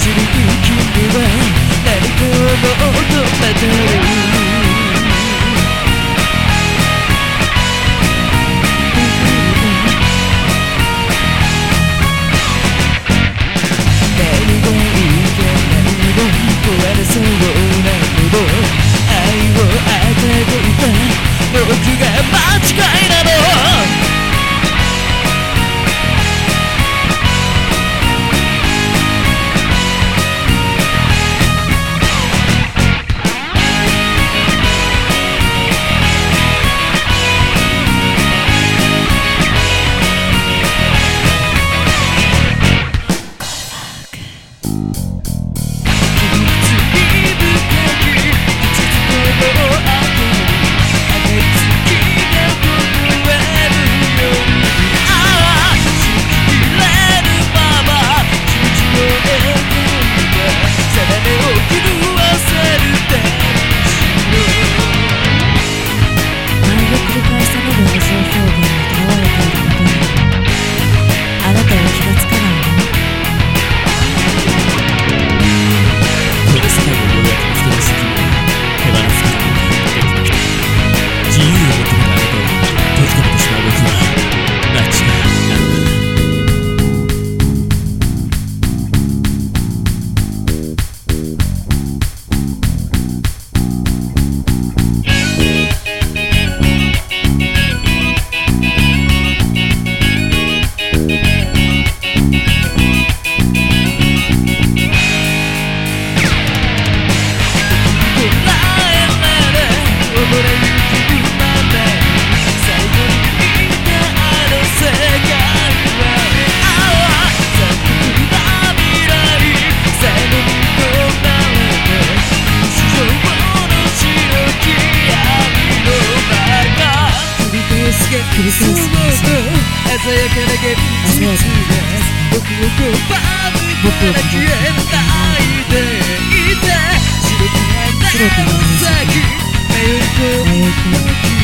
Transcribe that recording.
導き鮮やかな現実がよから消えないで。いて白くないな迷い込む。